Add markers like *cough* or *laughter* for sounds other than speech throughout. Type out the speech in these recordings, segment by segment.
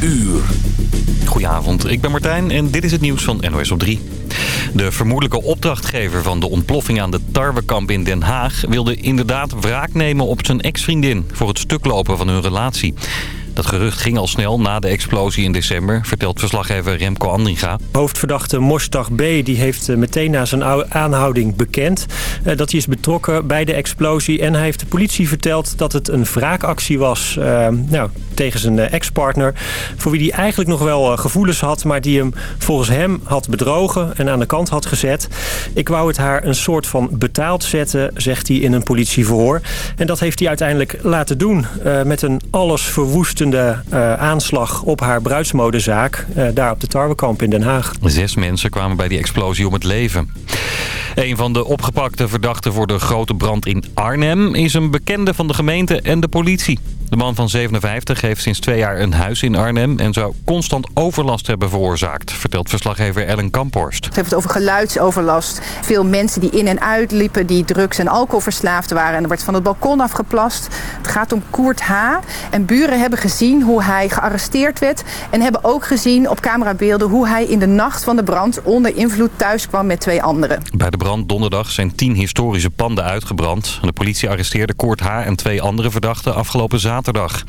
uur. Goedenavond, ik ben Martijn en dit is het nieuws van NOS op 3. De vermoedelijke opdrachtgever van de ontploffing aan de tarwekamp in Den Haag... wilde inderdaad wraak nemen op zijn ex-vriendin... voor het stuklopen van hun relatie. Dat gerucht ging al snel na de explosie in december, vertelt verslaggever Remco Andringa. Hoofdverdachte Mosdag B die heeft eh, meteen na zijn aanhouding bekend eh, dat hij is betrokken bij de explosie. En hij heeft de politie verteld dat het een wraakactie was uh, nou, tegen zijn ex-partner. Voor wie hij eigenlijk nog wel gevoelens had, maar die hem volgens hem had bedrogen en aan de kant had gezet. Ik wou het haar een soort van betaald zetten, zegt hij in een politieverhoor. En dat heeft hij uiteindelijk laten doen met een alles verwoestende de uh, aanslag op haar bruidsmodezaak... Uh, daar op de Tarwekamp in Den Haag. Zes mensen kwamen bij die explosie om het leven. Een van de opgepakte verdachten voor de grote brand in Arnhem... is een bekende van de gemeente en de politie. De man van 57 heeft sinds twee jaar een huis in Arnhem... en zou constant overlast hebben veroorzaakt, vertelt verslaggever Ellen Kamphorst. Het heeft het over geluidsoverlast. Veel mensen die in en uit liepen, die drugs- en alcoholverslaafd waren... en er werd van het balkon afgeplast. Het gaat om Koert H. En buren hebben gezien hoe hij gearresteerd werd... en hebben ook gezien op camerabeelden hoe hij in de nacht van de brand... onder invloed thuis kwam met twee anderen. Bij de brand donderdag zijn tien historische panden uitgebrand. De politie arresteerde Koert H. en twee andere verdachten afgelopen zaterdag zaterdag.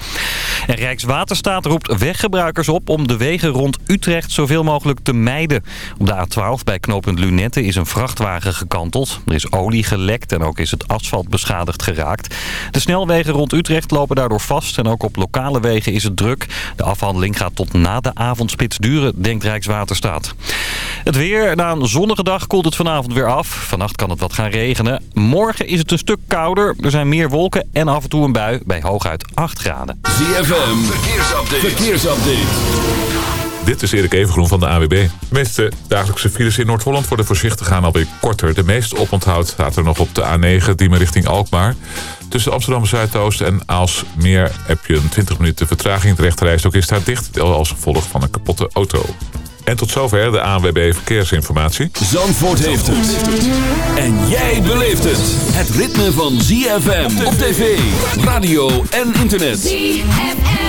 En Rijkswaterstaat roept weggebruikers op om de wegen rond Utrecht zoveel mogelijk te mijden. Op de A12 bij knooppunt Lunette is een vrachtwagen gekanteld. Er is olie gelekt en ook is het asfalt beschadigd geraakt. De snelwegen rond Utrecht lopen daardoor vast en ook op lokale wegen is het druk. De afhandeling gaat tot na de avondspits duren, denkt Rijkswaterstaat. Het weer, na een zonnige dag koelt het vanavond weer af. Vannacht kan het wat gaan regenen. Morgen is het een stuk kouder. Er zijn meer wolken en af en toe een bui bij hooguit 8 graden. ZFM, verkeersupdate. verkeersupdate. Dit is Erik Evengroen van de AWB. De meeste dagelijkse files in Noord-Holland worden voorzichtig gaan alweer korter. De meeste oponthoud staat er nog op de A9, die maar richting Alkmaar. Tussen Amsterdam Zuidoost en Aalsmeer heb je een 20 minuten vertraging. De rechterreis ook is daar dicht als gevolg van een kapotte auto. En tot zover de ANWB Verkeersinformatie. Zandvoort heeft het. En jij beleeft het. Het ritme van ZFM op tv, radio en internet. ZFM.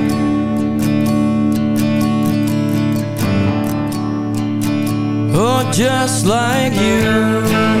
Oh, just like you. You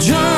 John.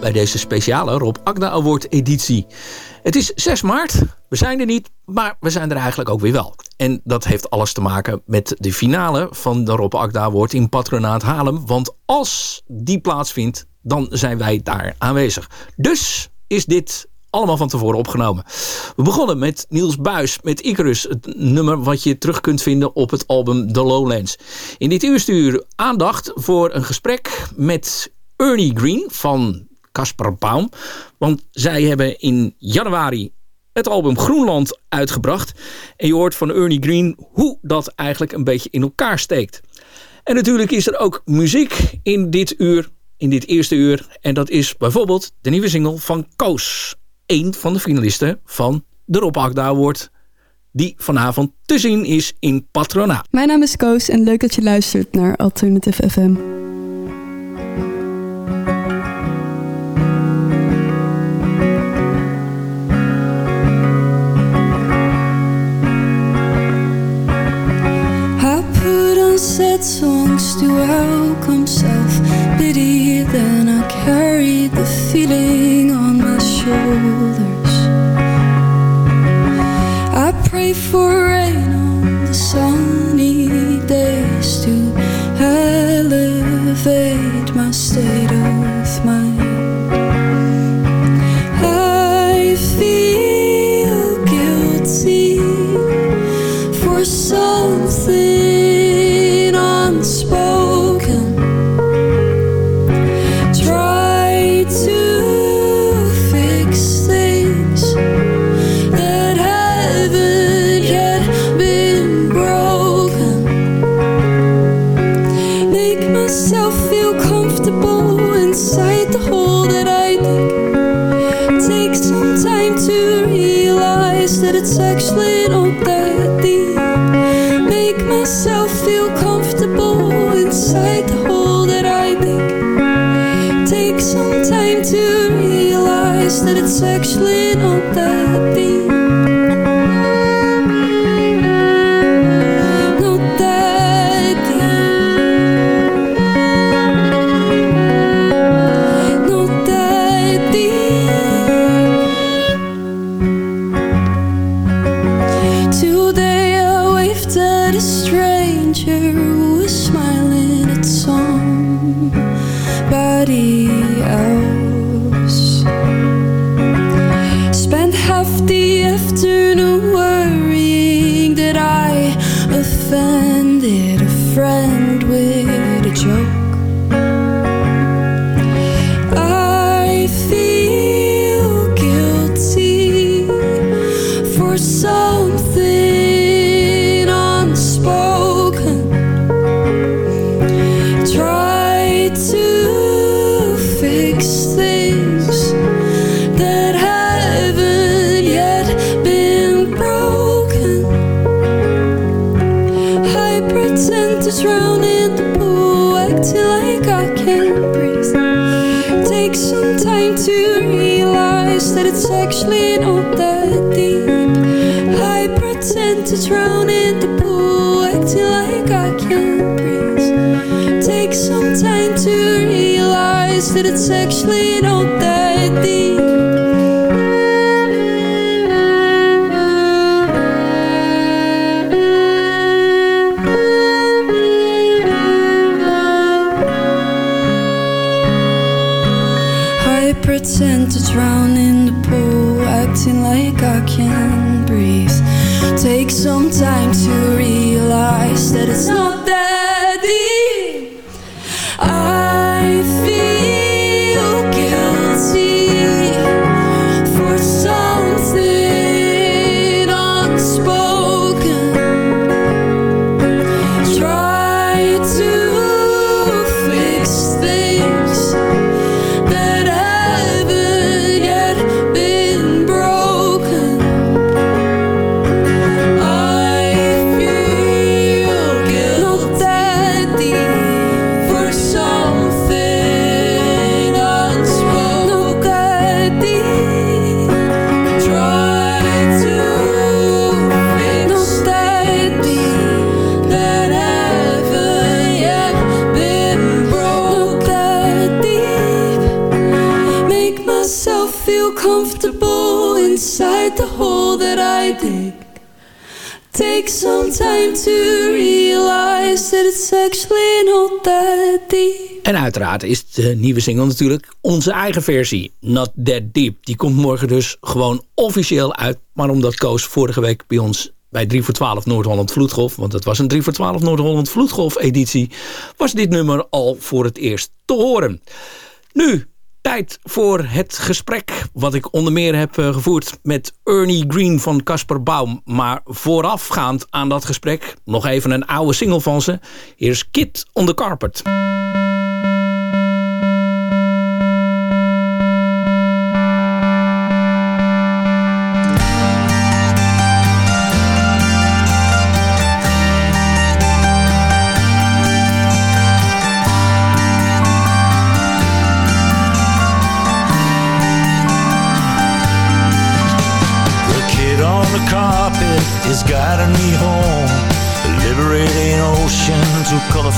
Bij deze speciale Rob Agda Award editie. Het is 6 maart, we zijn er niet, maar we zijn er eigenlijk ook weer wel. En dat heeft alles te maken met de finale van de Rob Agda Award in Patronaat Haarlem. Want als die plaatsvindt, dan zijn wij daar aanwezig. Dus is dit allemaal van tevoren opgenomen. We begonnen met Niels Buis met Icarus. Het nummer wat je terug kunt vinden op het album The Lowlands. In dit eerste uur aandacht voor een gesprek met Ernie Green van Casper Baum. Want zij hebben in januari het album Groenland uitgebracht. En je hoort van Ernie Green hoe dat eigenlijk een beetje in elkaar steekt. En natuurlijk is er ook muziek in dit uur, in dit eerste uur. En dat is bijvoorbeeld de nieuwe single van Koos. Een van de finalisten van de Rob Agda Award. Die vanavond te zien is in Patrona. Mijn naam is Koos en leuk dat je luistert naar Alternative FM. To welcome self-pity Then I carry the feeling on my shoulders. I pray for to not that deep. En uiteraard is de nieuwe single natuurlijk onze eigen versie. Not That Deep. Die komt morgen dus gewoon officieel uit. Maar omdat Koos vorige week bij ons bij 3 voor 12 Noord-Holland Vloedgolf... want het was een 3 voor 12 Noord-Holland Vloedgolf editie... was dit nummer al voor het eerst te horen. Nu, tijd voor het gesprek wat ik onder meer heb eh, gevoerd... met Ernie Green van Casper Baum. Maar voorafgaand aan dat gesprek nog even een oude single van ze. Hier is on the Carpet.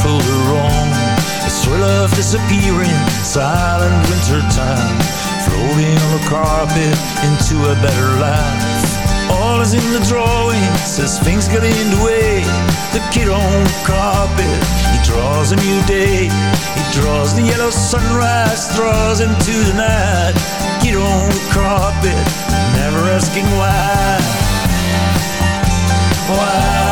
Too colorful to roam. The thrill of disappearing, silent winter time. Floating on the carpet into a better life. All is in the drawings as things get in the way. The kid on the carpet, he draws a new day. He draws the yellow sunrise, draws into the night. Kid on the carpet, never asking. Why? Why?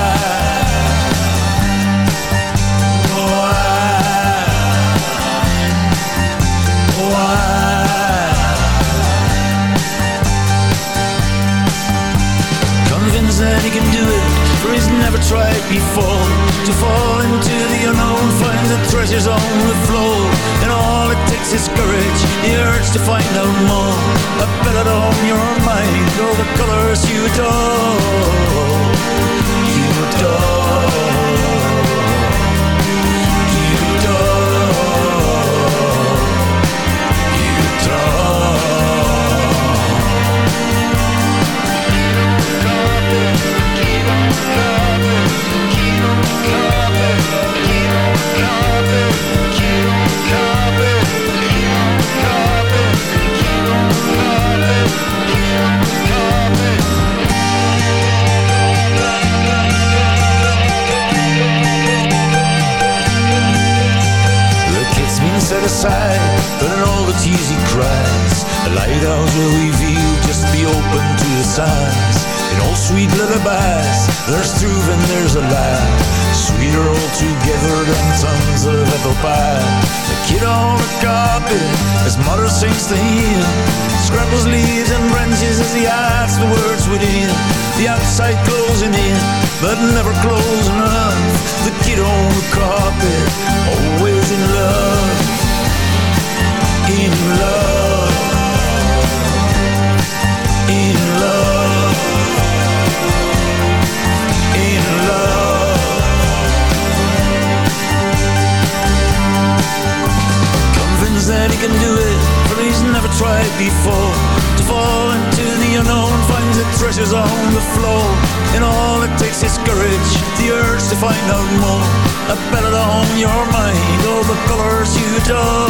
Pictures on the floor And all it takes is courage The urge to find out more. A to hone your mind All the colors you adore.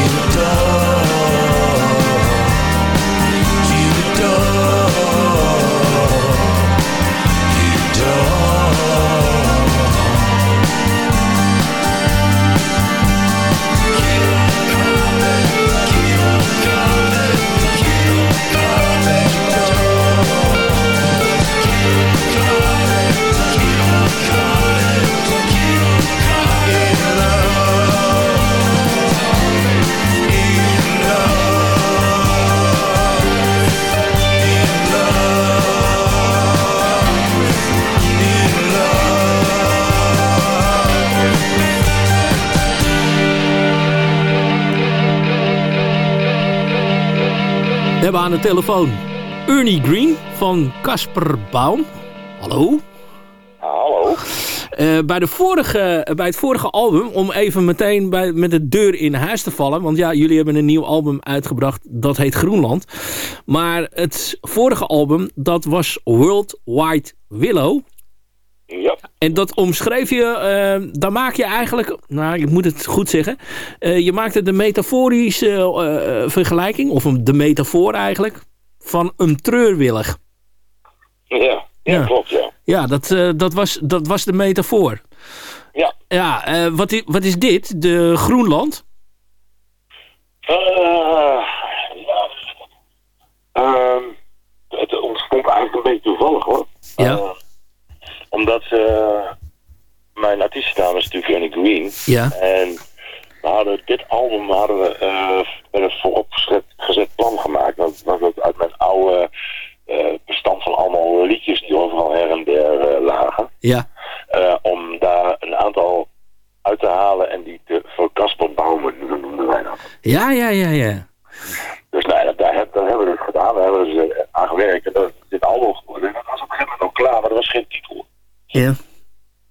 You adore hebben aan de telefoon Ernie Green van Casper Baum. Hallo. Hallo. Eh, bij, de vorige, bij het vorige album, om even meteen bij, met de deur in huis te vallen. Want ja, jullie hebben een nieuw album uitgebracht, dat heet Groenland. Maar het vorige album, dat was World Wide Willow. Ja. En dat omschreef je, eh, daar maak je eigenlijk, nou ik moet het goed zeggen. eh, je maakte de metaforische eh, vergelijking, of een, de metafoor eigenlijk, van een treurwillig. Ja, ja, Ja. klopt, ja. Ja, dat, dat, was, dat was de metafoor. Ja. Ja, wat, i- wat is dit? De Groenland? Ja. Ehm, het ontstond eigenlijk een beetje toevallig, hoor. Ja. Omdat eh, mijn artiestennaam is natuurlijk Ernie Green. Ja. En we hadden dit album hadden we eh, met een vooropgezet gezet plan gemaakt. Dat was uit mijn oude eh, bestand van allemaal liedjes die overal her en der lagen. Ja. om daar een aantal uit te halen en die te, voor Casper Bouwman, noemden wij dat. Ja, ja, ja, ja. Dus nou, ja, dat, daar, heb- dat hebben we dus gedaan, daar hebben we dus eh, aan gewerkt en dat is dit album geworden. En dat was op een gegeven moment ook klaar, maar er was geen titel. Ja.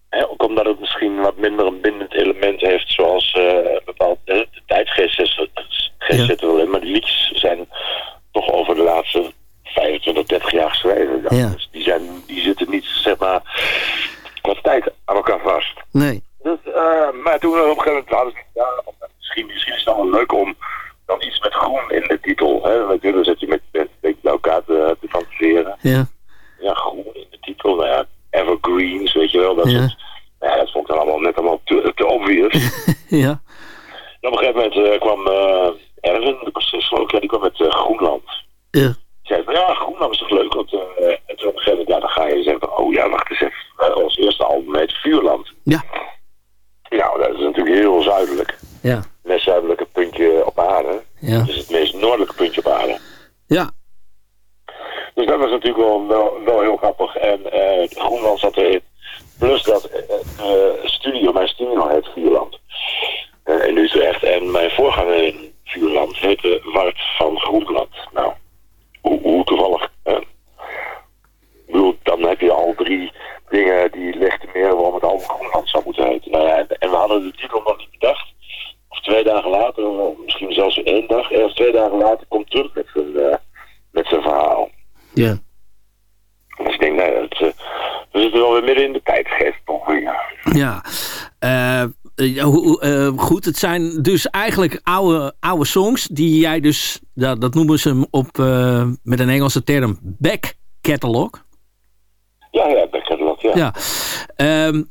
Hè, ook omdat het misschien wat minder een bindend element heeft, zoals eh, een bepaald eh, de tijdsgeest zit, geest zit er wel in, maar die liedjes zijn toch over de laatste 25, 30 jaar geschreven. Ja. Dus die, zijn, die zitten niet, zeg maar, qua tijd aan elkaar vast. Nee. Dus, eh, maar toen we op een gegeven moment hadden we ja, misschien, misschien is het wel leuk om dan iets met groen in de titel. Hè? Want dan zit je met, met een beetje bij elkaar te, te fantaseren. Ja. Ja, groen in de titel. Nou ja, evergreens, weet je wel. Dat, Ja. soort- nou ja, dat vond ik dan allemaal net allemaal te, te obvious. Ja. En op een gegeven moment eh, kwam eh Erwin, de bassist geloof ik, ja, die kwam met eh, Groenland. Ja. Die zei van, ja, Groenland is toch leuk? Want eh, en toen op een gegeven moment, ja, dan ga je zeggen van, oh ja, wacht eens even. Eh, ons eerste album heet Vuurland. Ja. Nou, dat is natuurlijk heel zuidelijk. Ja. Het meest zuidelijke puntje op aarde. Ja. Het is het meest noordelijke puntje op aarde. Ja. Dus dat was natuurlijk wel, wel, wel heel grappig. En eh Groenland zat erin. Plus dat eh, de studio, mijn studio heet Vuurland. Eh, in Utrecht. En mijn voorganger in Vuurland heette Wart van Groenland. Nou, hoe, hoe toevallig. eh, ik bedoel, dan heb je al drie dingen die lichten meer waarom het album Groenland zou moeten heten. Nou ja, en, en we hadden de titel nog niet bedacht. Of twee dagen later, of misschien zelfs één dag, eh, of twee dagen later, komt terug met zijn, eh, met zijn verhaal. Ja. Dus ik denk, nee, het, eh, we zitten wel weer midden in de tijdgeest weer. Ja. Eh, goed, het zijn dus eigenlijk oude, oude songs die jij dus, dat, dat noemen ze op, met een Engelse term, back catalog. Ja. Ehm,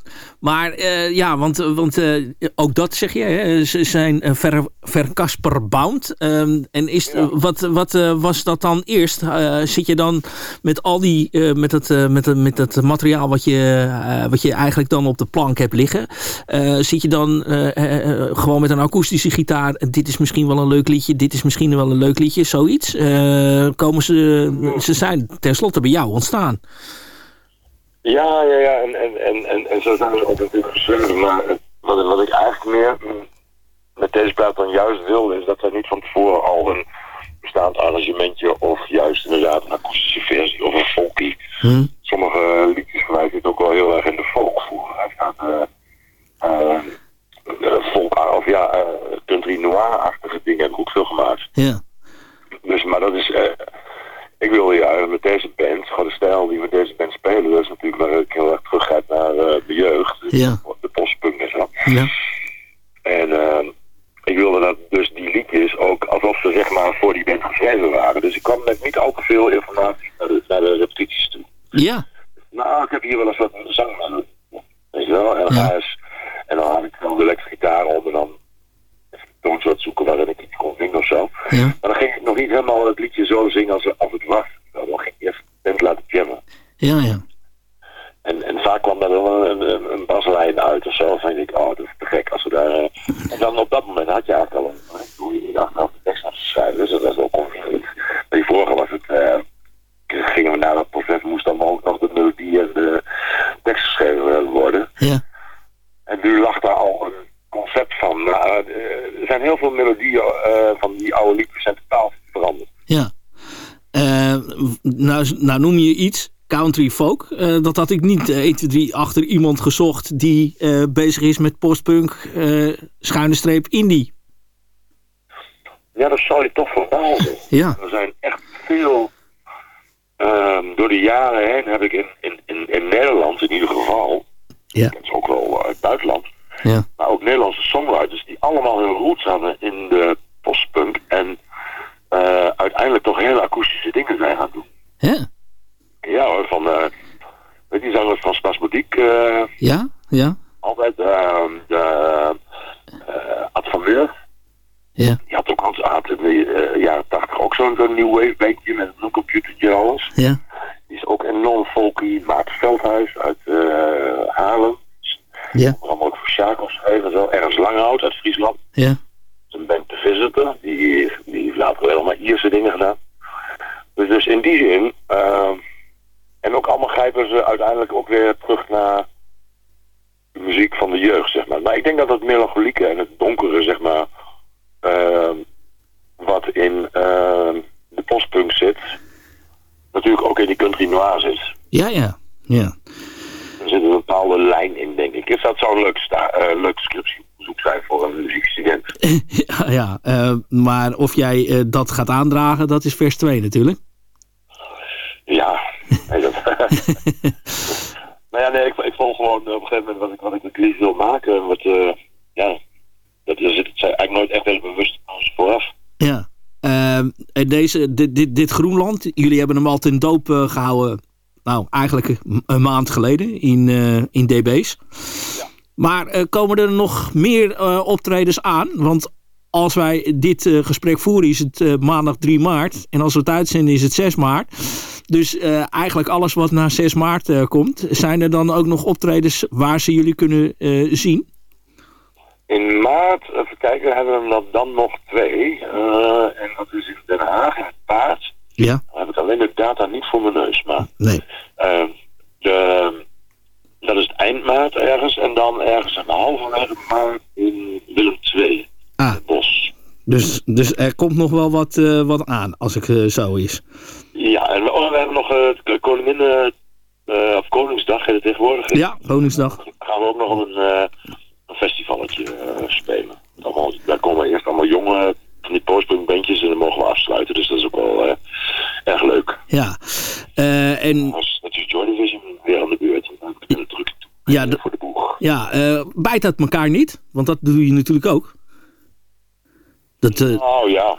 maar eh, ja, want, want eh, ook dat zeg je, hè, ze zijn eh, ver, verkasperbound. Ehm, en is, wat, wat was dat dan eerst? Zit je dan met al die, met, het, met, het, met het materiaal wat je, wat je eigenlijk dan op de plank hebt liggen, zit je dan gewoon met een akoestische gitaar, dit is misschien wel een leuk liedje, dit is misschien wel een leuk liedje, zoiets? Komen ze, ze zijn tenslotte bij jou ontstaan. Ja, ja, ja. En, en, en, en, en zo zijn we ook natuurlijk geschreven. Maar het- wat, wat ik eigenlijk meer met deze plaat dan juist wilde, is dat er niet van tevoren al een bestaand arrangementje of juist inderdaad een akoestische versie of een folkie. Hm? Sommige liedjes van mij zitten ook wel heel erg in de folk voor. Hij gaat eh eh, eh, folk, of ja, eh, country noir-achtige dingen heb ik ook veel gemaakt. Ja. Dus, maar dat is, eh, ik wilde ja, met deze band, gewoon de stijl die we met deze band spelen, dat is natuurlijk waar ik heel erg teruggaat naar eh, de jeugd. Dus Ja. De postpunk en zo. Ja. En ehm, ik wilde dat dus die liedjes ook alsof ze zeg maar voor die band geschreven waren. Dus ik kwam met niet al te veel informatie naar de, naar de repetities toe. Ja. Nou, ik heb hier wel eens wat zang aan. Weet je wel? En dan, Ja. en dan had ik dan de elektrische gitaar op en dan een soort zoeken waarin ik iets kon zingen of zo. Ja. Maar dan ging ik nog niet helemaal het liedje zo zingen als, als het was. Dan ging ik eerst de band laten jammen. Ja, ja. En, en vaak kwam daar wel een, een, een baslijn uit of zo. Dan denk ik, oh, dat is te gek als we daar... eh, En dan op dat moment had je eigenlijk al een... Hoe je niet achteraf de tekst had te schrijven. Dus dat was wel convenient. Maar die vorige was het... eh, gingen we naar dat proces, moest dan ook nog de melodie en de tekst geschreven worden. Ja. En nu lag daar al een concept van. Nou, eh, er zijn heel veel melodieën eh, van die oude liedjes zijn totaal veranderd. Ja. Eh, nou, noem je iets, country folk. Eh, dat had ik niet eh, 1, 2, 3 achter iemand gezocht die eh, bezig is met postpunk, eh, schuine streep indie. Ja, dat zou je toch verbazen. Ja. Er zijn echt veel... ehm, door de jaren heen heb ik in, in, in, in Nederland in ieder geval... Ja. Ook wel uit het buitenland. Ja. Maar ook Nederlandse songwriters die allemaal hun roots hadden in de postpunk. En uiteindelijk toch hele akoestische dingen zijn gaan doen. Ja. Ja hoor, van... eh weet je, zangers van Spasmodiek... eh, Ja? Ja? altijd uh, de uh, Ad van Weer. Ja. Die had ook al had in de uh, jaren tachtig ook zo'n zo'n new wave bandje met een computertje alles. Ja. Die is ook enorm folky. Maarten Veldhuis uit uh, Haarlem. Ja. Allemaal ook voor Sjaak geschreven. Zo. Ernst Langhout uit Friesland. Ja. Een band te visiten. Die, die heeft later wel maar Ierse dingen gedaan. Dus, dus in die zin... Uh, en ook allemaal grijpen ze uiteindelijk ook weer terug naar de muziek van de jeugd, zeg maar. Maar ik denk dat het melancholieke en het donkere, zeg maar, uh, wat in uh, de postpunk zit, natuurlijk ook in die country noir zit. Ja, ja. ja. Er zit een bepaalde lijn in, denk ik. Dus dat zou een leuk, sta uh, leuk scriptiebezoek zijn voor een muziekstudent. *laughs* ja, ja uh, maar of jij uh, dat gaat aandragen, dat is vers 2 natuurlijk. *laughs* Nou ja, nee, ik, ik vond gewoon op een gegeven moment wat ik, wat ik met lief wil maken. Wat, uh, ja, dat is het eigenlijk nooit echt heel bewust vooraf. Ja. Uh, en deze, dit, dit, dit Groenland, jullie hebben hem al ten doop uh, gehouden. Nou, eigenlijk een maand geleden in, in DB's. Ja. Maar komen er nog meer optredens aan? Want als wij dit uh, gesprek voeren is het uh, maandag 3 maart. En als we het uitzenden is het 6 maart. Dus uh, eigenlijk alles wat na 6 maart komt. Zijn er dan ook nog optredens waar ze jullie kunnen zien? In maart, even kijken, hebben we dan nog twee. en dat is in Den Haag, in het paard. Ja. Dan heb ik alleen de data niet voor mijn neus. Maar nee. de, dat is het eind maart ergens. En dan ergens een halverwege maart in Willem II. Ah. Bos. Dus, dus er komt nog wel wat, wat aan, als ik zo is. Ja, en we, oh, we hebben nog uh, koningin, uh, of Koningsdag in het tegenwoordig. Ja, Koningsdag. Dan gaan we ook nog een, een festivalletje spelen. Allemaal, daar komen eerst allemaal jonge van die postpunkbandjes en dan mogen we afsluiten. Dus dat is ook wel erg leuk. Ja. en... Als natuurlijk Joy Division weer aan de beurt. Dan ben druk ja, voor de boeg. Ja, bijt dat elkaar niet? Want dat doe je natuurlijk ook. Dat, uh... Nou ja,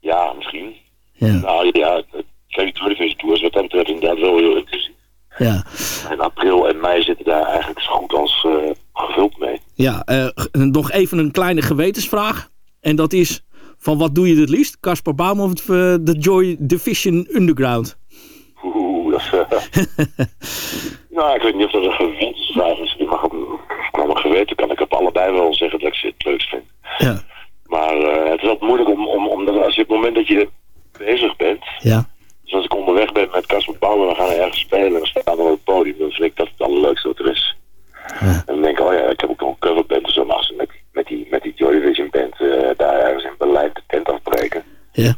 ja, misschien. Ja. Nou ja, kijk, de Tour is wat dat betreft inderdaad wel heel intensief. Ja. En april en mei zitten daar eigenlijk zo goed als uh, gevuld mee. Ja, uh, nog even een kleine gewetensvraag. En dat is, van wat doe je het liefst? Caspar Baum of de uh, Joy Division Underground? Oeh, dat is... *laughs* nou, ik weet niet of dat een gewetensvraag is. Ik mag op, op mijn geweten kan ik op allebei wel zeggen dat ik ze het leukst vind. Ja. Maar het is altijd moeilijk om, om, om als je op het moment dat je bezig bent. Ja. Dus als ik onderweg ben met Casper Bouwen, we gaan ergens spelen en we staan op het podium, dan vind ik dat het allerleukste wat er is. Ja. En dan denk ik, oh ja, ik heb ook nog een coverband, dus dan mag ze met, met, die, met die Joy Division band uh, daar ergens in Berlijn de tent afbreken. Ja.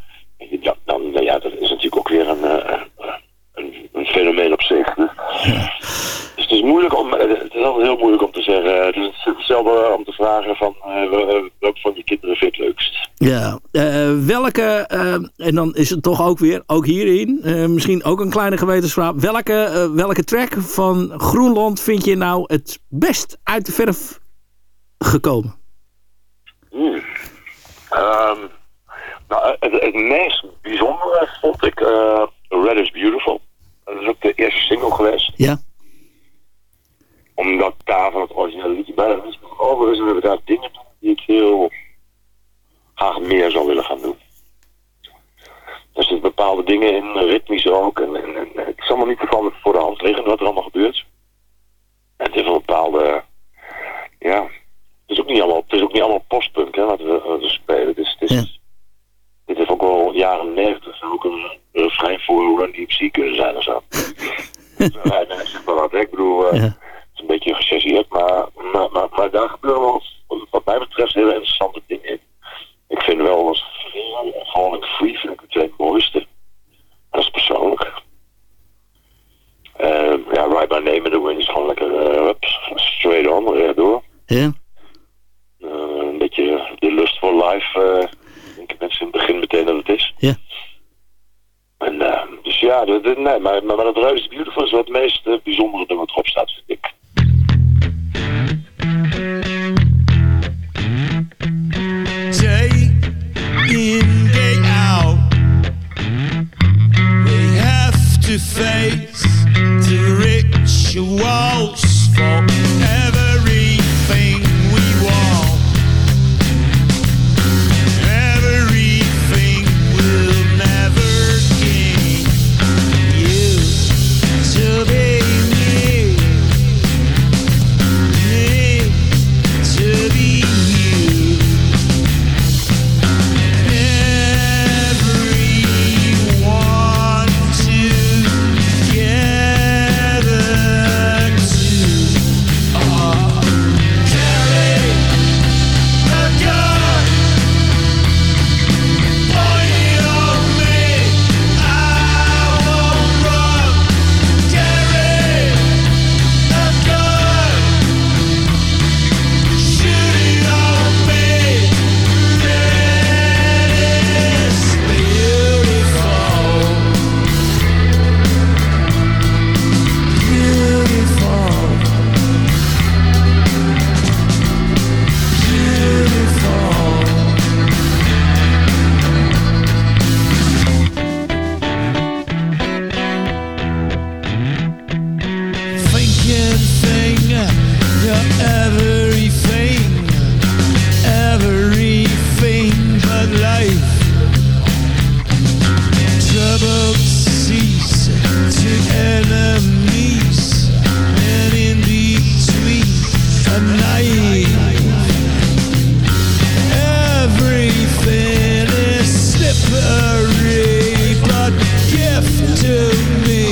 Ja, dan, nou ja, dat is natuurlijk ook weer een, uh, een, een fenomeen op zich. Dus, ja. dus het is moeilijk om, het is altijd heel moeilijk om te zeggen. Het is hetzelfde om te vragen van uh, welk van je kinderen vind je het leukst. Ja, uh, welke, uh, en dan is het toch ook weer, ook hierin, eh, misschien ook een kleine gewetensvraag. Welke, eh, welke track van Groenland vind je nou het best uit de verf gekomen? Ehm, nou, het, het meest bijzondere vond ik eh, Red is Beautiful. Dat is ook de eerste single geweest. Ja. Omdat daar van het originele liedje bijna niets over is. En we daar dingen doen die ik heel graag meer zou willen gaan doen. Er zitten bepaalde dingen in, ritmisch ook. En, en, en het is allemaal niet te voor de hand liggen wat er allemaal gebeurt. En het is een bepaalde... Ja, het is ook niet allemaal, het is ook niet allemaal postpunk hè, wat, we, wat we spelen. Het is, het is, Dit heeft ook wel jaren 90 ook een refrein voor Run DMC kunnen zijn of zo. *laughs* ja, nee, zeg maar wat. Ik bedoel, eh, het is een beetje gechargeerd, maar, maar, maar, maar daar gebeuren wel, wat mij betreft, hele interessante dingen in. Ik vind wel als Falling Free vind ik het twee mooiste. Dat is persoonlijk. Eh, ja, Right by Name in the Wind is gewoon lekker uh, up, straight on, rechtdoor. Ja. Uh, een beetje de lust voor live. Uh, denken mensen in het begin meteen dat het is. Ja. En, uh, dus ja, nee, maar, maar, maar dat is Beautiful is wel het meest bijzondere dat wat erop staat, vind ik. your walls me. Everything is slippery, but gift to me.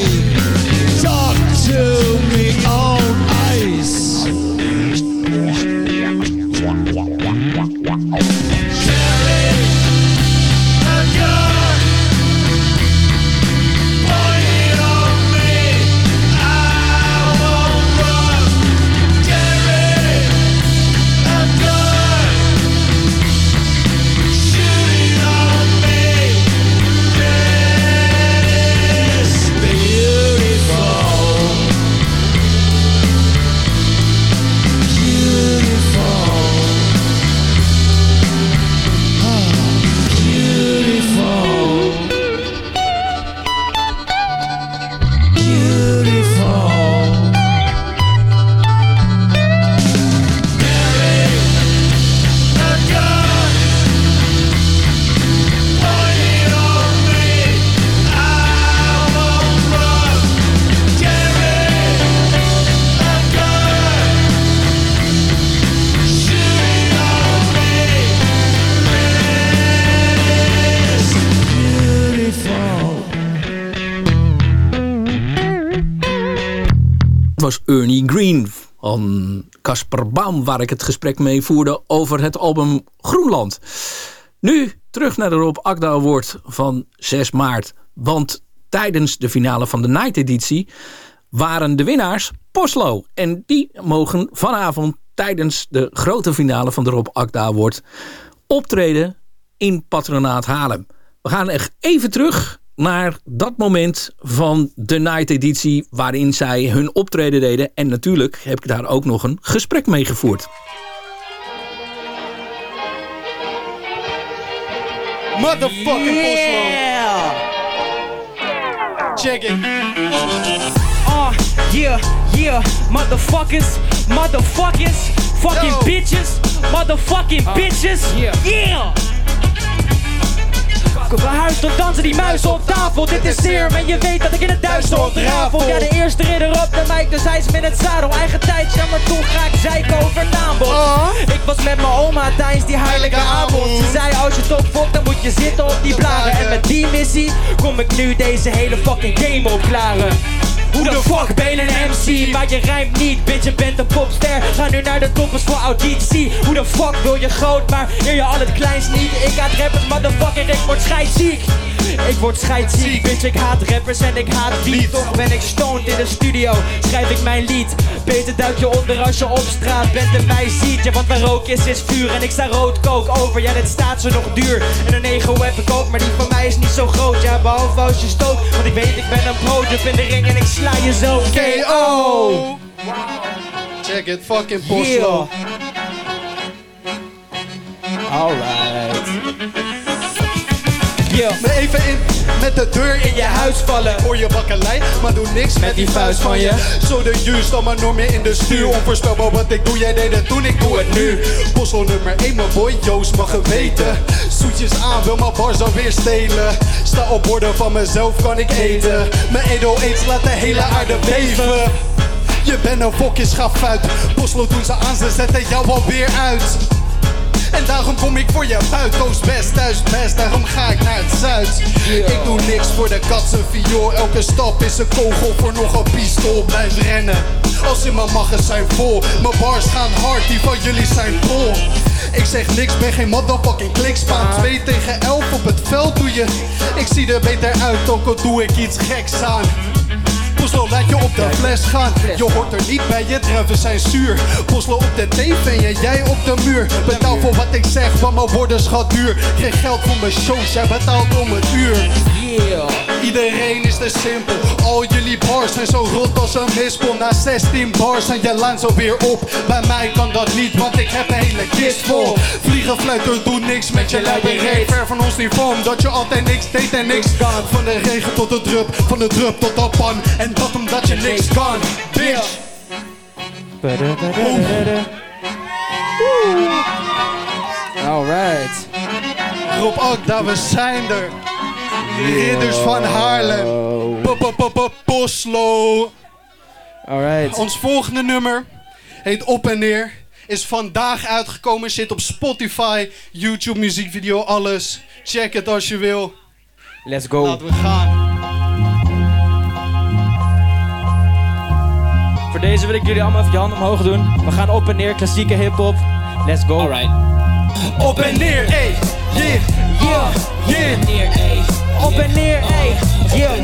Waar ik het gesprek mee voerde over het album Groenland. Nu terug naar de Rob Akda Award van 6 maart. Want tijdens de finale van de Night editie... waren de winnaars Poslo. En die mogen vanavond tijdens de grote finale van de Rob Akda Award... optreden in Patronaat Haarlem. We gaan echt even terug naar dat moment van de Night editie... waarin zij hun optreden deden. En natuurlijk heb ik daar ook nog een gesprek mee gevoerd. Motherfucking Yeah. Check it. Uh, yeah, yeah, motherfuckers, motherfuckers, fucking Yo. bitches, motherfucking bitches, yeah. Van huis tot dansen die muizen op tafel. Dit is zeer, en je weet dat ik in het duister ontrafel Ja, de eerste ridder op de mic, dus hij is met het zadel. Eigen tijd, ja, maar toen ga ik zeiken over het aanbod. Ik was met mijn oma tijdens die heilige avond. Ze zei, als je het opfokt, dan moet je zitten op die blaren. En met die missie kom ik nu deze hele fucking game opklaren hoe de fuck ben je een MC? Maar je rijmt niet, bitch, je bent een popster. Ga nu naar de toppers voor auditie. Hoe de fuck wil je groot, maar eer je al het kleinst niet? Ik haat rappers, motherfucker, ik word scheidziek Ik word scheidziek, bitch, ik haat rappers en ik haat beat Toch ben ik stoned in de studio, schrijf ik mijn lied. Beter duik je onder als je op straat bent en mij ziet. Ja, want waar rook is, is vuur en ik sta rood kook over. Ja, dit staat zo nog duur. En een ego heb ik ook, maar die van mij is niet zo groot. Ja, behalve als je stoot, want ik weet ik ben een Jump in de ring en ik sla je zo KO Check it, fucking Poslo. Alright Yeah. Me even in met de deur in je huis vallen. Hoor je bakkelei, maar doe niks met die vuist van je. Zo de juist, dan maar nog meer in de stuur. Onvoorspelbaar wat ik doe, jij deed het toen, ik doe het nu. Postel nummer 1, mijn boy Joost mag geweten. Zoetjes aan, wil mijn bars alweer stelen. Sta op borden van mezelf, kan ik eten. Mijn edo eet laat de hele aarde beven. Je bent een fokje schafuit. Poslo toen ze aan, ze zetten jou alweer uit. En daarom kom ik voor je buit, Oost best, thuis best, daarom ga ik naar het zuid. Ik doe niks voor de katsen viool, elke stap is een kogel voor nog een pistool. Blijf rennen, als in mijn magazijn vol. Mijn bars gaan hard, die van jullie zijn vol. Ik zeg niks, ben geen motherfucking klikspaan. 2 tegen 11 op het veld doe je. Ik zie er beter uit, ook al doe ik iets geks aan. Poslo laat je op de fles gaan. Je hoort er niet bij, je treffen zijn zuur. Poslo op de tv en jij op de muur. Betaal voor wat ik zeg, want mijn woorden schat duur. Geen geld voor mijn shows, jij betaalt om het uur. Iedereen is te simpel. Al jullie bars zijn zo rot als een mispel. Na 16 bars zijn je lijn zo weer op. Bij mij kan dat niet, want ik heb een hele kist vol. Vliegen, fluiten, doe niks met je reet. Ver van ons niveau, omdat je altijd niks deed en niks kan. Van de regen tot de drup, van de drup tot de pan. En dat omdat je niks kan, bitch. Alright. Rob Akda, we zijn er. Ridders van Haarlem. Poslo. Alright. Ons volgende nummer heet Op en Neer. Is vandaag uitgekomen. Zit op Spotify, YouTube, muziekvideo, alles. Check het als je wil. Let's go. Laten we gaan. Deze wil ik jullie allemaal even je handen omhoog doen. We gaan op en neer, klassieke hip-hop. Let's go. Alright. Op en neer, ey. Yeah. Yeah. Yeah. Op en neer, ey. Yeah.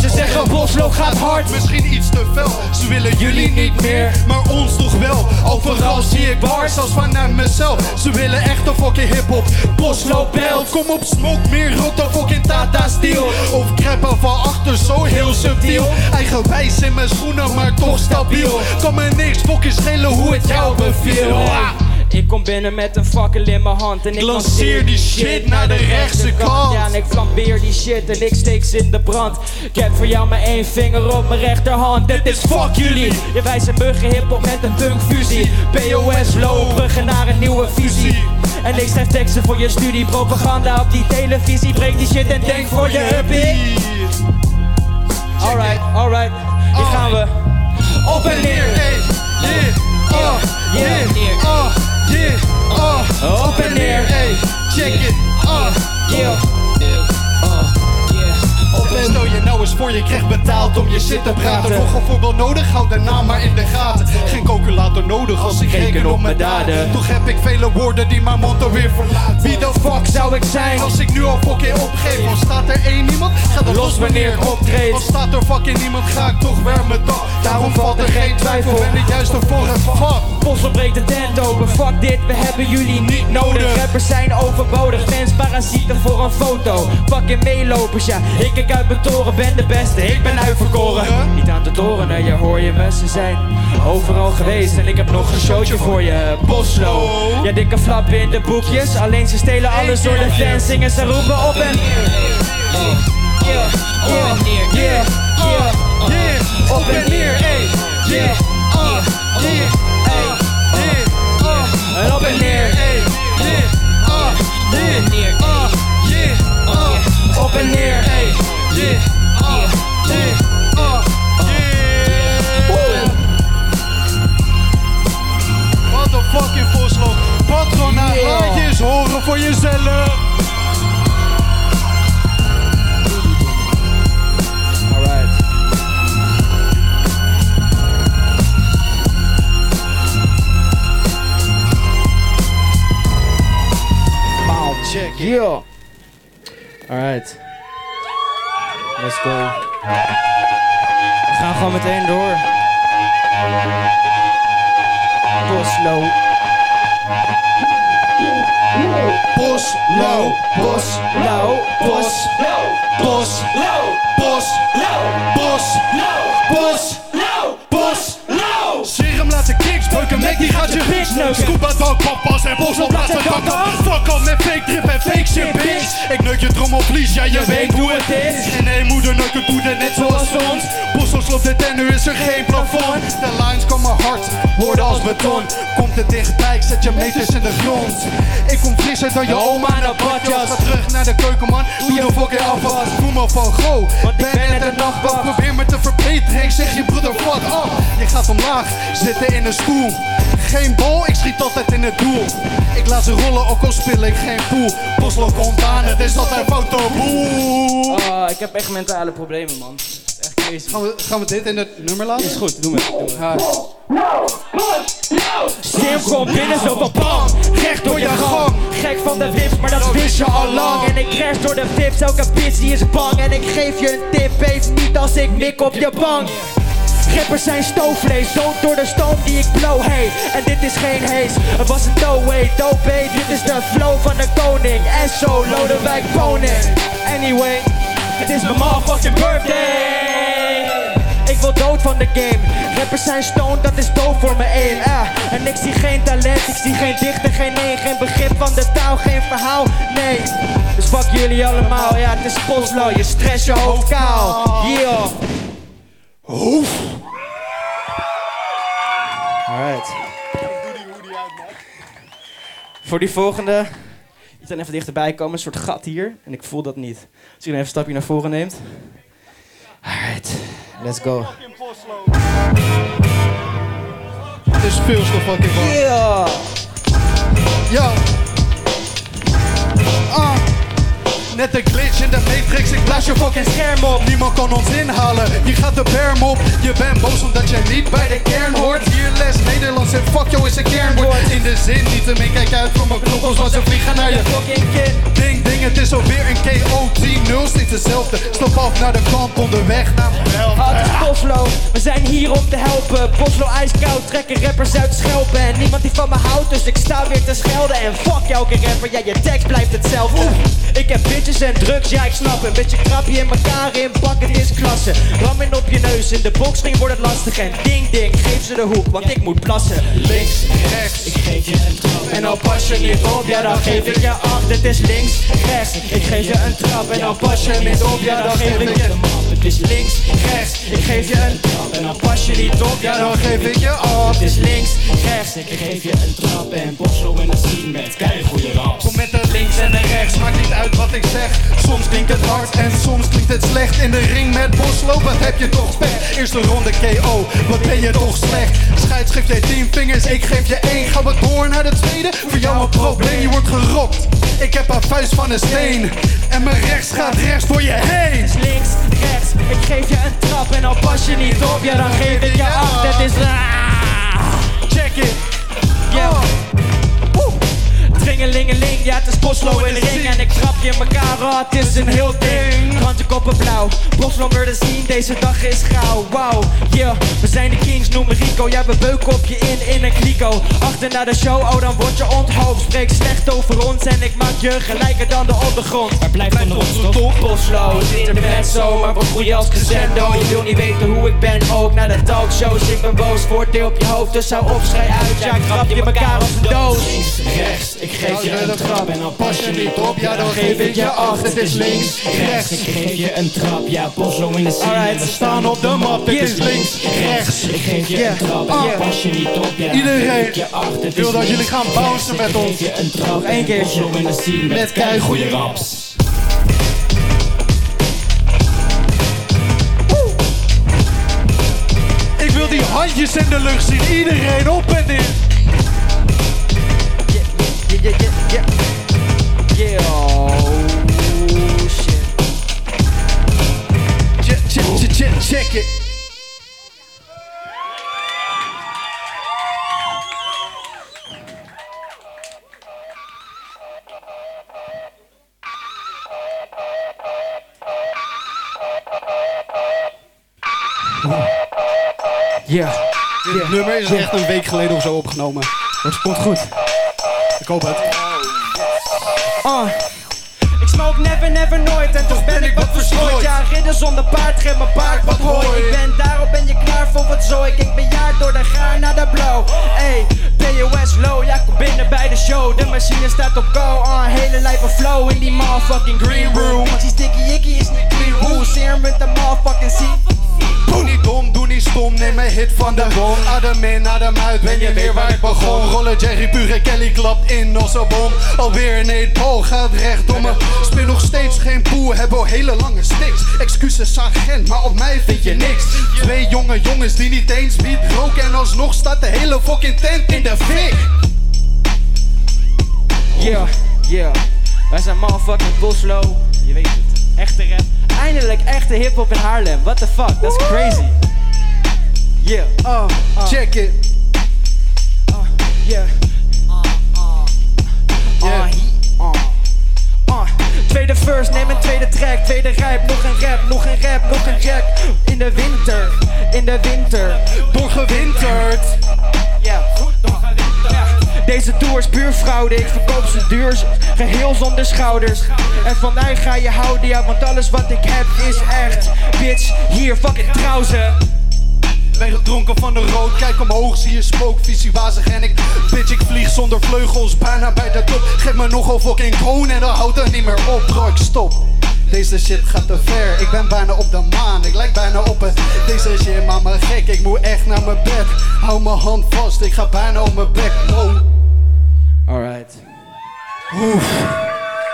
Ze zeggen Boslo gaat hard. Misschien iets te fel. Ze willen jullie niet meer, maar ons toch wel. Overal zie ik bars als vanuit mezelf. Ze willen echt een fucking hip-hop. Boslo belt. Kom op, smoke meer rook dan fucking Tata Steel. Of kreppen van achter, zo heel subtiel. Eigenwijs in mijn schoenen, maar toch stabiel. Kan me niks fucking schelen hoe het jou beviel. Ah. Ik kom binnen met een fakkel in mijn hand en ik lanceer die shit naar de rechtse kant. Ja, en ik flambeer die shit en ik steek ze in de brand. Ik heb voor jou maar één vinger op mijn rechterhand. Dit is fuck jullie. Je wijst een muggen hiphop met een punkfusie. POS bruggen naar een nieuwe visie. En ik schrijf teksten voor je studie, propaganda op die televisie. Breek die shit en denk voor je huppie. Alright, alright. Hier gaan we. Op en neer. Yeah, oh, yeah, oh, yeah, oh. Op en neer. Hey, check it, oh. Yeah. Op en Stel je nou eens voor je krijgt betaald om je zit te praten. Nog een voorbeeld nodig, houd de naam maar in de gaten. Geen calculator nodig als ik reken op mijn daden. Toch heb ik vele woorden die mijn mond alweer verlaten. Wie de fuck zou ik zijn als ik nu al fucking opgeef? Of staat er één iemand? Ga er los wanneer ik optreed. Of staat er fucking niemand? Ga ik toch weer mijn dag. Daarom valt er geen twijfel. Ben ik juist ervoor het fuck. Possel breekt de tent open, fuck dit, we hebben jullie niet nodig Rappers zijn overbodig, fans parasieten voor een foto Fucking meelopers, ja, ik kijk uit mijn toren, ben de beste, ik ben uitverkoren. Niet aan de toren, nee, je hoor je me, ze zijn overal geweest. En ik heb nog een showtje voor je, Boslo. Ja, dikke flappen in de boekjes, alleen ze stelen alles door de fans Zingen ze roepen op en... Yeah, yeah, yeah, yeah, yeah, op en neer, ey, yeah, uh, yeah, ey, yeah, uh, en op en neer, ey, yeah, yeah, yeah, op en neer, ey, yeah, uh, yeah, uh, yeah. Wat een fucking Poslo. Patronaat, Yeah. laat je eens horen voor jezelf. Alright. Check it. Alright. Let's go. We gaan gewoon meteen door. Boslo. Boslo, Boslo. Boslo. Boslo, Boslo, Boslo, Boslo, bitch neuken. Scoop uit bank, pas en bos op plaats en kakken. Fuck off met fake drip en fake shit, bitch. Ik neuk je trommelvlies, ja je weet hoe het is. En nee, moeder neukt het poeder net zoals ons. Boslo sloopt het en nu is er geen plafond. De worden als beton. Komt het dichtbij, ik zet je meters in de grond. Ik kom frisser dan je oma de badjas. Ga terug naar de keukenman, doe je fucking afwas. Voel me van go, ben net een nachtwacht. Probeer me te verbeteren, ik zeg je broeder fuck off. Je gaat omlaag, zitten in een stoel. Geen bal, ik schiet altijd in het doel. Ik laat ze rollen, ook al speel ik geen pool. Boslo komt aan, het is altijd foto. Boe. Ah, ik heb echt mentale problemen, man. Gaan we, gaan we dit in het nummer laten? Is goed, doe maar. Doe maar. Binnen zo van bam, recht door je gang. Gek van de vips, maar dat wist je al lang. En ik crash door de vips, elke bitch die is bang. En ik geef je een tip, wees niet als ik mik op je bank. Rappers zijn stoofvlees, dood door de stoom die ik blow, hey En dit is geen haze, het was een no way, dope, hey Dit is de flow van de koning, en zo Lodewijk Koning Anyway, het is mijn motherfucking birthday ik wil dood van de game. Rappers zijn stoned, dat is dood voor mijn aim ah. En ik zie geen talent, ik zie geen dichter, geen nee Geen begrip van de taal, geen verhaal, nee. Dus fuck jullie allemaal, ja het is Poslo Je stress je hoofd kaal, yeah Hoef. Alright. Voor die volgende. Iets dan even dichterbij komen, een soort gat hier. En ik voel dat niet. Als iedereen even een stapje naar voren neemt Alright, let's go Het is veel te fucking warm. Yeah Yo. Ah. Net een glitch in de matrix, ik blaas je fucking scherm op Niemand kan ons inhalen, je gaat de berm op Je bent boos omdat je niet bij de kern hoort. Hier les Nederlands en fuck jou is een kernwoord. In de zin, niet te min, kijk uit voor mijn knokkels Want ze vliegen naar je fucking kind Ding ding, het is alweer een KO 10-0 Steeds hetzelfde, stop af naar de kant onderweg naar Ah, het is we zijn hier om te helpen. Boslo ijskoud, trekken rappers uit schelpen. En niemand die van me houdt, dus ik sta weer te schelden. En fuck elke rapper, ja je tekst blijft hetzelfde. Ik heb bitches en drugs, ja ik snap Een beetje krap je in elkaar in, pak het is klasse. Ram in op je neus, in de boxring wordt het lastig. En ding ding, geef ze de hoek, want ik moet plassen. Links, rechts, ik geef je een trap. En dan pas je niet op, ja dan geef ik je acht. Het is links, rechts, ik geef je een trap. En dan pas je niet op, ja dan geef ik je is links, rechts, ik geef je een trap. En dan pas je niet op, ja dan geef ik je af. Is links, rechts, ik geef je een trap. En Boslo in de scene met keigoede raps. Kom met de links en de rechts, maakt niet uit wat ik zeg. Soms klinkt het hard en soms klinkt het slecht. In de ring met Boslo, wat heb je toch spek? Eerste ronde KO, wat ben je toch slecht? Scheids geeft je tien vingers, ik geef je één. Gaan we door naar de tweede, voor jou een probleem Je wordt gerokt. Ik heb een vuist van een steen. En mijn rechts gaat rechts voor je heen. links, rechts. Ik geef je een trap en al pas je niet op, ja dan geef ik je af. Dat is ah. Check it. Yeah. Woe. Tringelingeling, ja het is Boslo in de ring. En ik trap je in elkaar, oh, het is een heel ding. Kranten koppen blauw, Boslo murder scene, deze dag is gauw Wow, yeah, we zijn de kings, noem me Rico. We beuken op je in, in een kliko. Achter naar de show, oh dan word je onthoofd. Spreek slecht over ons en ik maak je gelijker dan de ondergrond. Maar blijf van onze top Boslo, het internet zo Maar we groeien als crescendo. Je wil niet weten hoe ik ben, ook naar de talkshows Ik ben boos, voordeel op je hoofd, dus hou op, schij uit. Ja ik trap je elkaar als een doos. Rechts, ik geef je een trap en dan pas je niet op, ja dan geef ik je af. Het is links, rechts. Ik geef je een trap, ja, Boslo in de scene. Alright, we staan op de map, het is links, rechts. Ik geef je een trap, Ah. ja, pas je niet op, ja. Iedereen geef je acht, het wil dat jullie gaan bouncen met Ik ons. geef je een trap, Eén keertje. Boslo in de scene. Met keigoede raps. Ik wil die handjes in de lucht zien, iedereen op en in. Yeah, yeah, yeah, yeah. Yeah, oh shit. Check, check, check, check, check it. Yeah. Dit nummer is echt een week geleden of zo opgenomen. Het komt goed. Ik hoop het. Uh. Ik smoke never, never nooit. En toch ben ik wat verstrooid Ja, ridden zonder paard, geef mijn paard wat hooi. Ik ben daarop, ben je klaar voor wat zooi Ik bejaard door de gaar naar de blow Ey, POS low, ja kom binnen bij de show. De machine staat op go, uh, hele lijpe flow In die motherfucking green room. Want die sticky icky is niet clean Hoe zeer met de motherfucking scene Doe niet dom, doe niet stom, neem mijn hit van de bom. Adem in, adem uit, ben je weer waar ik begon. Rollen Jerry Pure Kelly klapt in een bom. Alweer nee, bal gaat recht me. Speel nog steeds geen poe, heb al hele lange sticks. Excuses agent, maar op mij vind je niks. Twee jonge jongens die niet eens wiet roken. En alsnog staat de hele fucking tent in de fik. Yeah, yeah. Wij zijn motherfucking Boslo. Je weet het. Echte rap. Eindelijk echte hip-hop in Haarlem. What the fuck? That's crazy. Yeah. Uh, check it. Yeah. Yeah. Uh, uh. Uh. Tweede verse, neem een tweede track. Tweede rijp, nog een rap, nog een rap, nog een jack. In de winter, in de winter. Doorgewinterd. Deze tour is puur fraude, ik verkoop ze duur, geheel zonder schouders. En van mij ga je houden, ja, want alles wat ik heb is echt. Bitch, hier, fucking trouw ze. Ben gedronken van de rood, kijk omhoog, zie je spookvisie wazig. En ik Bitch, ik vlieg zonder vleugels, bijna bij de top. Geef me nogal fucking kroon en dan houdt er niet meer op. Bro, stop. Deze shit gaat te ver, ik ben bijna op de maan, ik lijk bijna op het Deze shit me gek, ik moet echt naar mijn bed. Hou mijn hand vast, ik ga bijna op mijn bek, Alright. Oef.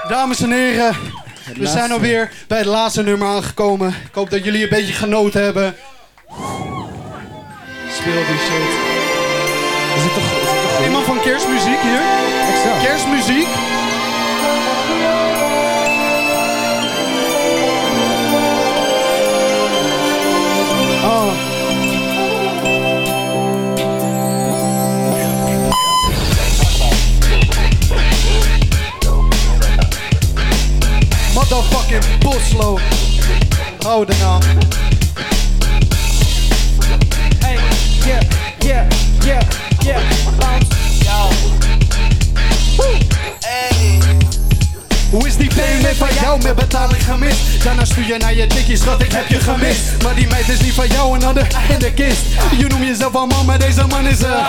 Dames en heren, we zijn alweer bij het laatste nummer aangekomen Ik hoop dat jullie een beetje genoten hebben Speel die shit. Is het toch, is het toch Iemand van kerstmuziek hier? Exact. Kerstmuziek? Motherfucking. Hou de naam. Hey, yeah, yeah, yeah, yeah. Bounce. Hoe is die payment van jou met betaling gemist? Daarna stuur je naar je dikkie, schat, ik heb je gemist. Maar die meid is niet van jou en aan de, in de kist. Je noemt jezelf een man, maar deze man is eh.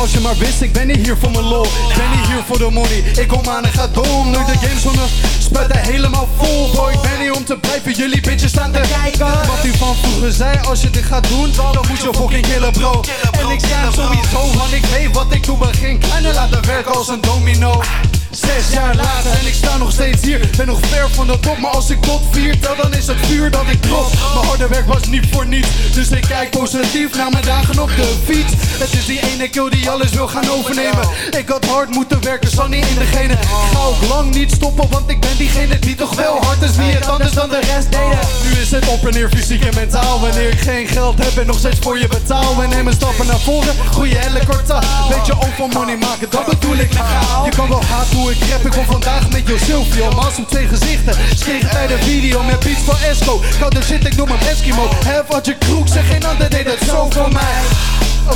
Als je maar wist, ik ben niet hier voor mijn lol. Ik ben niet hier voor de money. Ik kom aan en ga dom. Nu de games zonder spuiten helemaal vol. Bro, ik ben hier om te blijven. Jullie bitches staan te kijken. Wat u van vroeger zei, als je dit gaat doen, dan moet je fucking killen, bro. En ik sta sowieso, want ik weet wat ik toen begin. En dan laten werken als een domino. Zes jaar later en ik sta nog steeds hier Ben nog ver van de top, maar als ik tot vier tel Dan is het vuur dat ik trots Mijn harde werk was niet voor niets Dus ik kijk positief naar mijn dagen op de fiets Het is die ene kill die alles wil gaan overnemen Ik had hard moeten werken, zat niet in degene Ga ook lang niet stoppen, want ik ben diegene die toch wel hard is wie het anders dan de rest deden. Nu is het op en neer fysiek en mentaal. Wanneer ik geen geld heb en nog steeds voor je betaal. We nemen stappen naar voren, goeie helle korte. Beetje over money maken, dat bedoel ik. Je kan wel haat ik rap, ik kom vandaag met jou Silvio. Mas op twee gezichten, steeg bij de video met beats van Esco. Koude shit, ik noem hem Eskimo. Heb wat je kroeg, zeg geen ander deed het zo voor mij.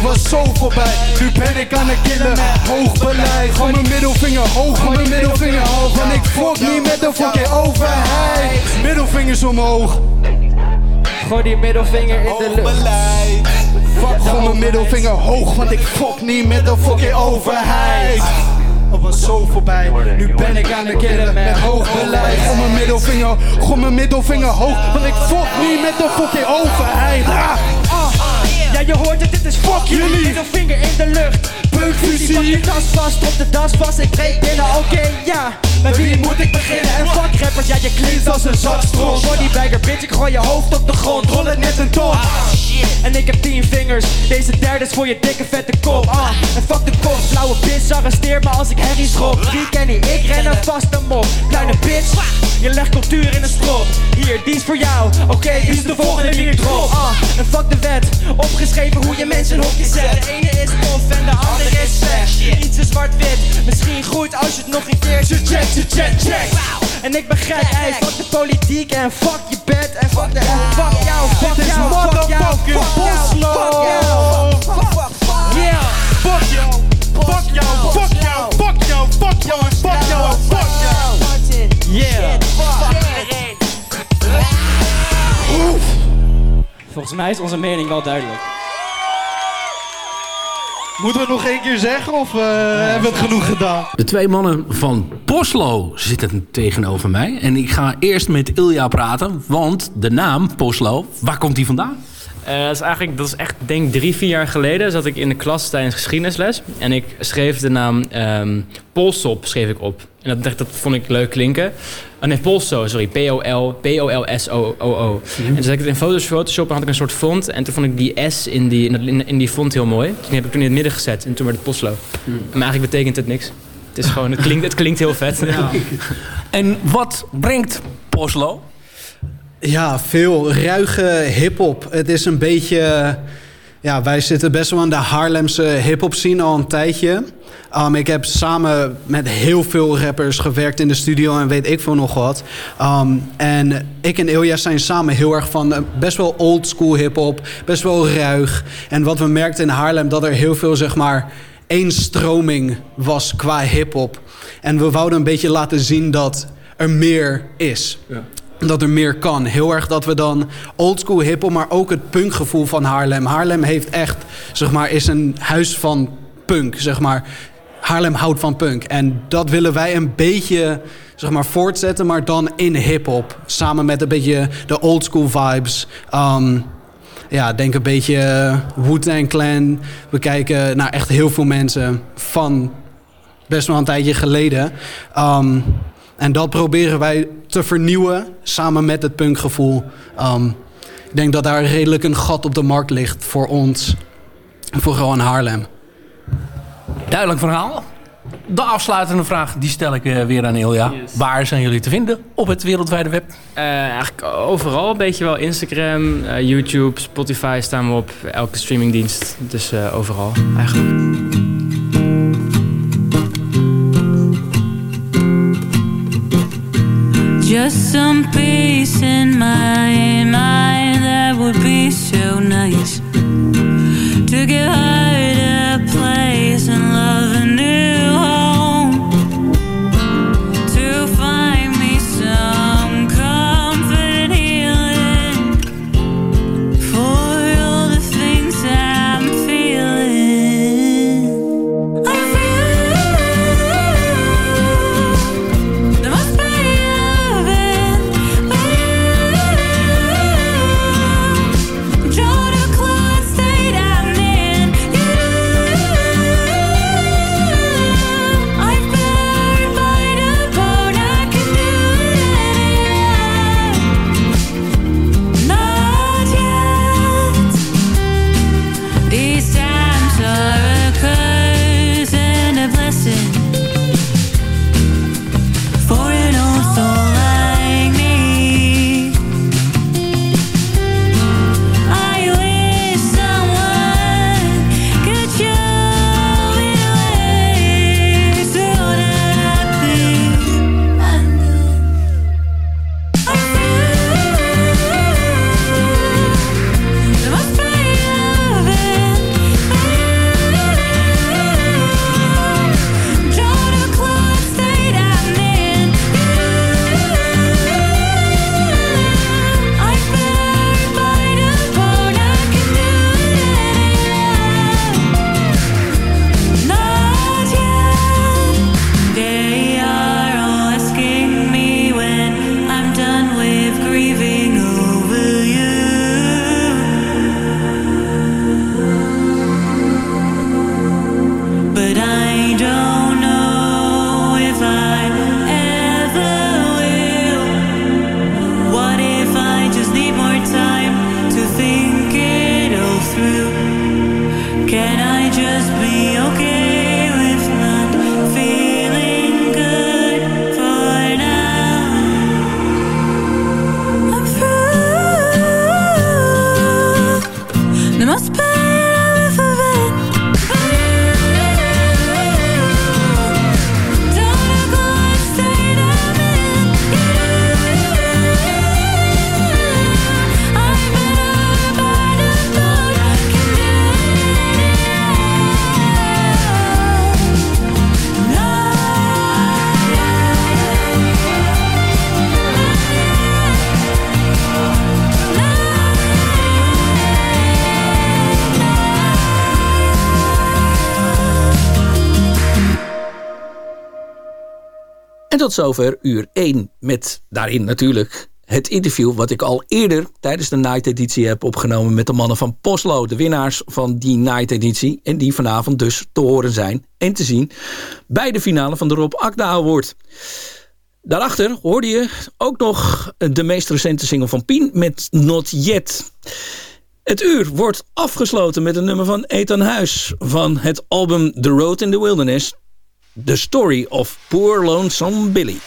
Was zo voorbij, nu ben ik aan het killen Hoog beleid, gewoon mijn middelvinger hoog, gewoon mijn middelvinger hoog Want ik fok niet met de fucking overheid Middelvingers omhoog Gooi die middelvinger in de lucht. Fuck gewoon mijn middelvinger hoog, want ik fok niet met de fucking overheid zo voorbij, nu ben ik aan het killen met hoog beleid. Gewoon mijn middelvinger, gewoon mijn middelvinger hoog. Want ik fok niet met de fucking overheid. Ah. Ja, je hoort het, dit is fuck jullie. Middelvinger in de lucht. Beukfusie. Pak je tas vast, op de das vast. Ik breek binnen, oké, ja. Met wie moet ik beginnen? En fuck rappers, ja, je klinkt als een zakstrom. Bodybagger, bitch, ik gooi je hoofd op de grond. Rol het net een ton. En ik heb tien vingers. Deze derde is voor je dikke vette kop. Ah, en fuck de kop, flauwe bitch. Arresteer me als ik herrie schop. Wie ken ik? Ik ren er vast een mop. Kleine bitch, je legt cultuur in een strop. Hier, die is voor jou. Oké, wie is de volgende die ik drop? Ah, en fuck de wet. Opgeschreven hoe je mensen hokjes zet. De ene is tof en de andere is slecht. Iets is zwart-wit. Misschien groeit als je het nog een keertje check, check, check, check. En ik gek, ey, fuck de politiek en fuck je bed en fuck de fuck jou, fuck jou, fuck jou, fuck jou, fuck jou, fuck, fuck, fuck. Fuck jou, fuck jou, fuck jou, fuck jou, fuck jou en fuck jou fuck jou Yeah. Volgens mij is onze mening wel duidelijk. Moeten we nog één keer zeggen of eh, hebben we het genoeg gedaan? De twee mannen van Poslo zitten tegenover mij. En ik ga eerst met Ilja praten. Want de naam Poslo, waar komt die vandaan? Eh, dat is eigenlijk, dat is echt, denk drie, vier jaar geleden zat ik in de klas tijdens geschiedenisles. En ik schreef de naam ehm Polsop schreef ik op. En dat, dacht- dat vond ik leuk klinken. Oh nee, Polso, sorry. P-O-L, P-O-L-S-O-O-O. En toen zet ik het in Photoshop, en had ik een soort font. En toen vond ik die S in die, in, in die font heel mooi. Die heb ik toen in het midden gezet. En toen werd het Poslo. Maar eigenlijk betekent het niks. Het is gewoon, het klinkt, het klinkt heel vet. *laughs* En wat brengt Poslo? Ja, veel ruige hip-hop. Het is een beetje. Ja, wij zitten best wel aan de Haarlemse hip-hop scene al een tijdje. Um, ik heb samen met heel veel rappers gewerkt in de studio en weet ik veel nog wat. Um, en ik en Ilja zijn samen heel erg van eh, best wel old school hip-hop, best wel ruig. En wat we merkten in Haarlem, dat er heel veel zeg maar één stroming was qua hip-hop. En we wouden een beetje laten zien dat er meer is dat er meer kan. Heel erg dat we dan oldschool hiphop, maar ook het punkgevoel van Haarlem. Haarlem heeft echt, zeg maar, is een huis van punk, zeg maar. Haarlem houdt van punk. En dat willen wij een beetje, zeg maar, voortzetten, maar dan in hiphop. Samen met een beetje de oldschool vibes. Ehm, ja, denk een beetje eh, Wu-Tang Clan. We kijken naar echt heel veel mensen van best wel een tijdje geleden. Ehm, en dat proberen wij te vernieuwen samen met het punkgevoel. Ehm, ik denk dat daar redelijk een gat op de markt ligt voor ons. Vooral in Haarlem. Duidelijk verhaal. De afsluitende vraag, die stel ik eh, weer aan Ilja. Waar zijn jullie te vinden op het wereldwijde web? Eh, eigenlijk overal, een beetje wel Instagram, eh, YouTube, Spotify staan we op, elke streamingdienst. Dus eh, overal eigenlijk. Just some peace in my mind that would be so nice. To give heart a place and love a just be okay. Tot zover uur 1 met daarin natuurlijk het interview wat ik al eerder tijdens de Night Editie heb opgenomen met de mannen van Poslo, de winnaars van die Night Editie. En die vanavond dus te horen zijn en te zien bij de finale van de Rob Akda Award. Daarachter hoorde je ook nog de meest recente single van Pien met Not Yet. Het uur wordt afgesloten met een nummer van Ethan Huis van het album The Road in the Wilderness. The Story of Poor Lonesome Billy.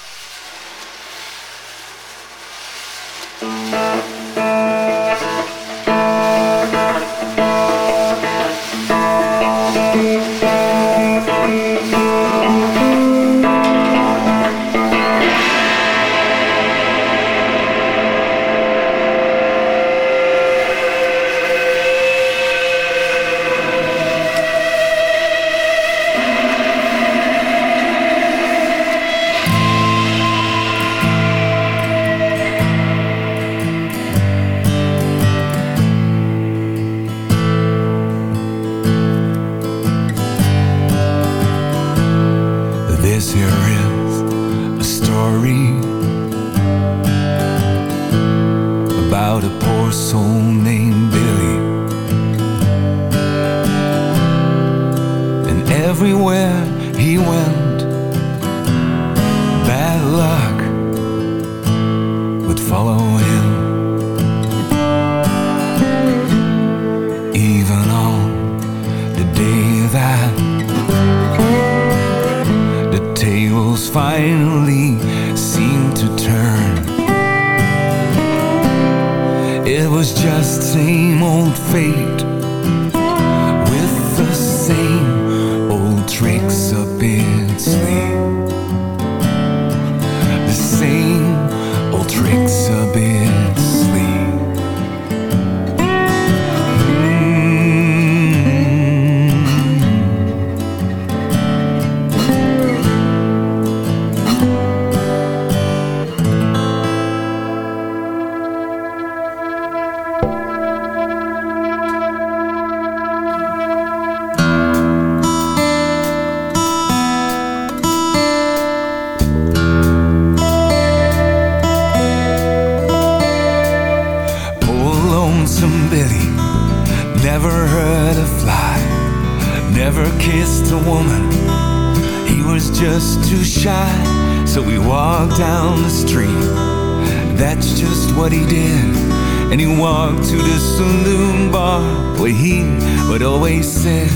Would always sit.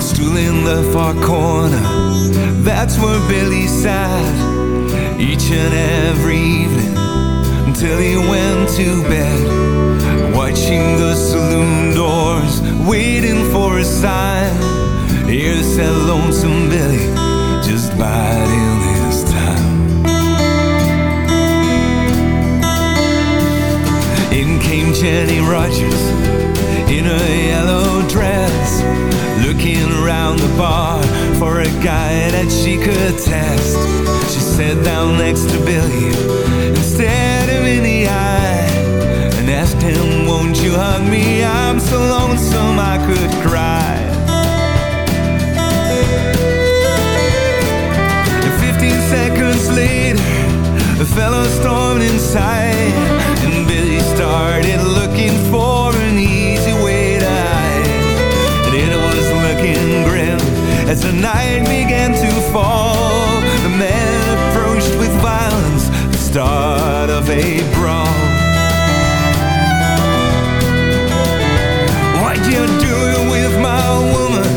Stool in the far corner, that's where Billy sat each and every evening until he went to bed, watching the saloon doors, waiting for a sign. Here's that lonesome Billy, just biding Jenny Rogers in a yellow dress, looking around the bar for a guy that she could test. She sat down next to Billy and stared him in the eye and asked him, Won't you hug me? I'm so lonesome I could cry. And 15 seconds later, a fellow stormed inside, started looking for an easy way to hide. And it was looking grim as the night began to fall. The man approached with violence, the start of a brawl. Why'd you do it with my woman?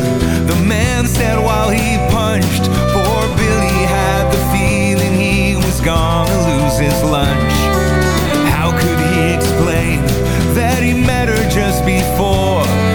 The man said while he punched. Poor Billy had the feeling he was gonna lose his lunch. Could he explain that he met her just before?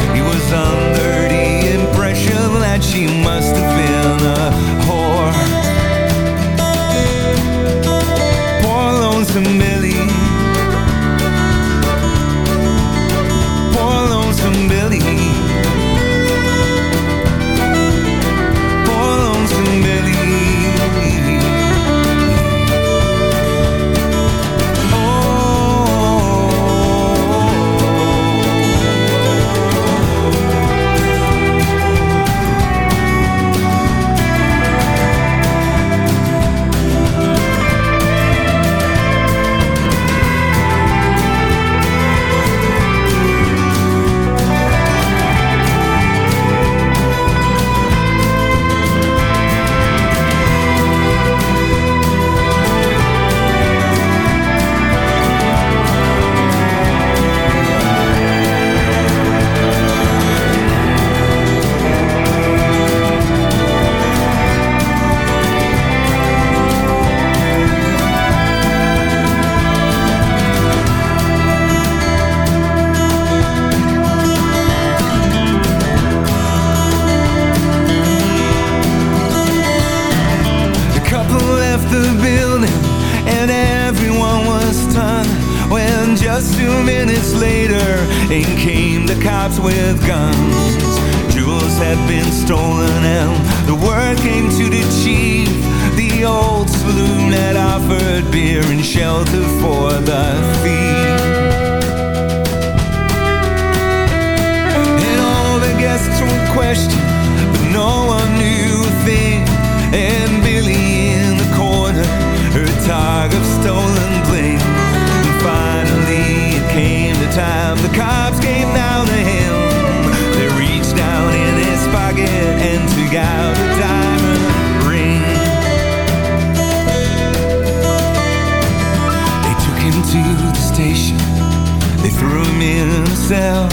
Threw him in a cell.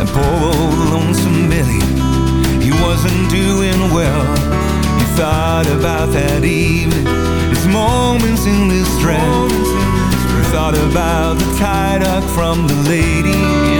And poor old lonesome Billy, he wasn't doing well. He thought about that evening, his moments in distress. He thought about the tie up from the lady